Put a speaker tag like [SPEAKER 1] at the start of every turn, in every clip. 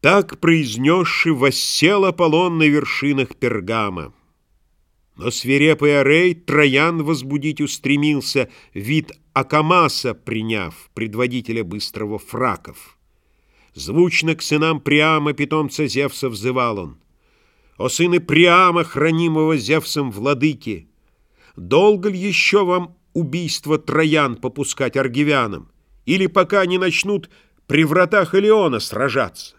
[SPEAKER 1] Так произнесши, воссел Аполлон на вершинах Пергама. Но свирепый Арей Троян возбудить устремился, вид Акамаса приняв, предводителя быстрого фраков. Звучно к сынам Приама, питомца Зевса, взывал он. «О сыны Приама, хранимого Зевсом владыки! Долго ли еще вам убийство Троян попускать аргивянам? Или пока не начнут при вратах Илеона сражаться?»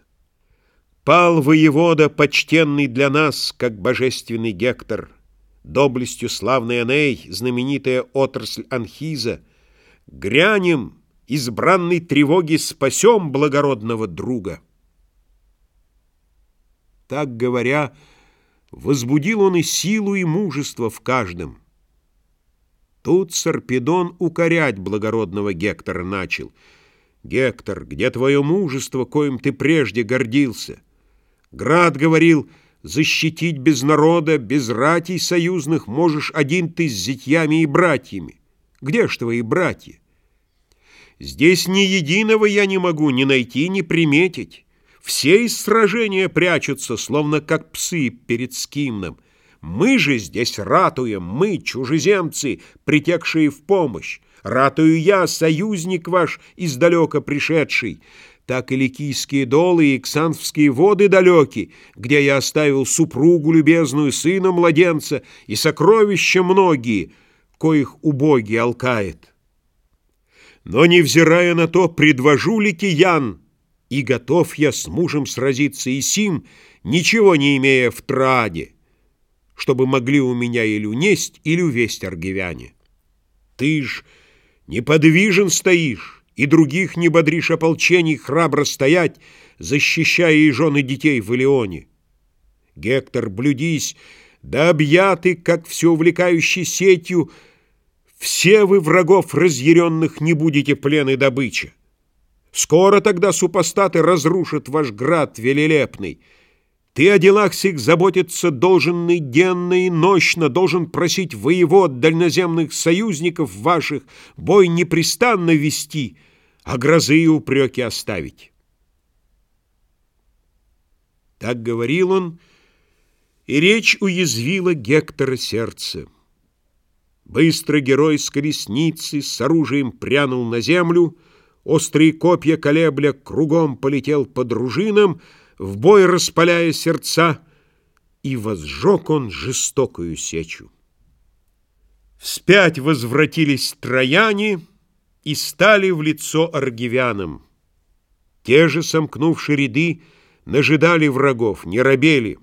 [SPEAKER 1] Пал воевода, почтенный для нас, как божественный Гектор, Доблестью славный Эней, знаменитая отрасль Анхиза, Грянем, избранной тревоги спасем благородного друга. Так говоря, возбудил он и силу, и мужество в каждом. Тут Сарпедон укорять благородного Гектора начал. «Гектор, где твое мужество, коим ты прежде гордился?» Град говорил, защитить без народа, без ратей союзных можешь один ты с зятьями и братьями. Где ж твои братья? Здесь ни единого я не могу ни найти, ни приметить. Все из сражения прячутся, словно как псы перед скимном. Мы же здесь ратуем, мы, чужеземцы, притекшие в помощь. Ратую я, союзник ваш, издалека пришедший так и ликийские долы и ксанфские воды далеки, где я оставил супругу любезную, сына младенца и сокровища многие, коих убогий алкает. Но, невзирая на то, предвожу ли киян, и готов я с мужем сразиться и сим, ничего не имея в траде, чтобы могли у меня или унесть, или увесть аргивяне. Ты ж неподвижен стоишь, и других не бодришь ополчений храбро стоять, защищая и жены детей в Илеоне. Гектор, блюдись, да объяты, как все увлекающей сетью, все вы врагов разъяренных не будете плен и добыча. Скоро тогда супостаты разрушат ваш град велелепный, ты о делах сих заботиться должен и денно, и нощно, должен просить воевод дальноземных союзников ваших бой непрестанно вести, а грозы и упреки оставить. Так говорил он, и речь уязвила Гектора сердце. Быстро герой с колесницы с оружием прянул на землю, острые копья колебля кругом полетел по дружинам, в бой распаляя сердца, и возжег он жестокую сечу. Вспять возвратились трояне и стали в лицо аргивянам. Те же, сомкнувши ряды, нажидали врагов, не робели.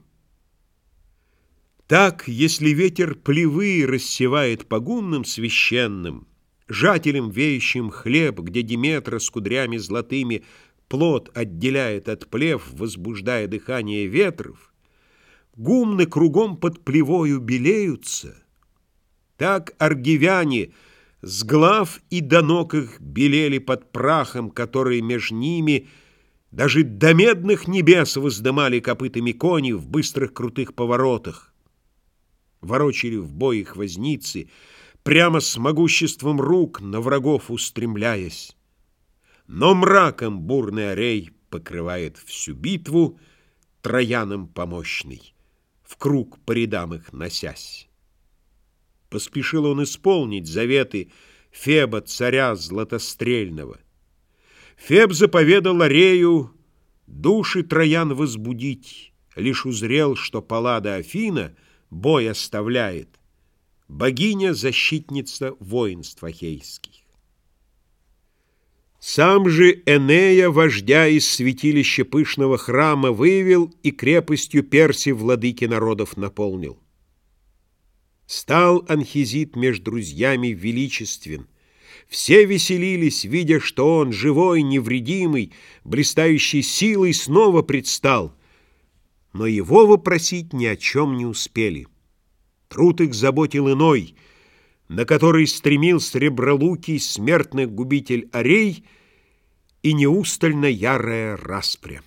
[SPEAKER 1] Так, если ветер плевы рассевает по гумным священным, жателям веющим хлеб, где Диметра с кудрями золотыми плод отделяет от плев, возбуждая дыхание ветров, гумны кругом под плевою белеются, так аргивяне с глав и до ног их белели под прахом, который меж ними даже до медных небес воздымали копытами кони в быстрых крутых поворотах. Ворочали в бой их возницы, прямо с могуществом рук на врагов устремляясь. Но мраком бурный орей покрывает всю битву, трояном помощный, в круг по рядам их носясь. Поспешил он исполнить заветы Феба, царя златострельного. Феб заповедал Арею души троян возбудить, лишь узрел, что Паллада Афина бой оставляет, богиня-защитница воинств ахейских. Сам же Энея, вождя из святилища пышного храма, вывел и крепостью Перси владыки народов наполнил. Стал Анхизит между друзьями величествен. Все веселились, видя, что он, живой, невредимый, блистающий силой, снова предстал. Но его вопросить ни о чем не успели. Труд их заботил иной — на который стремил сребролукий смертный губитель Арей и неустально ярая распря.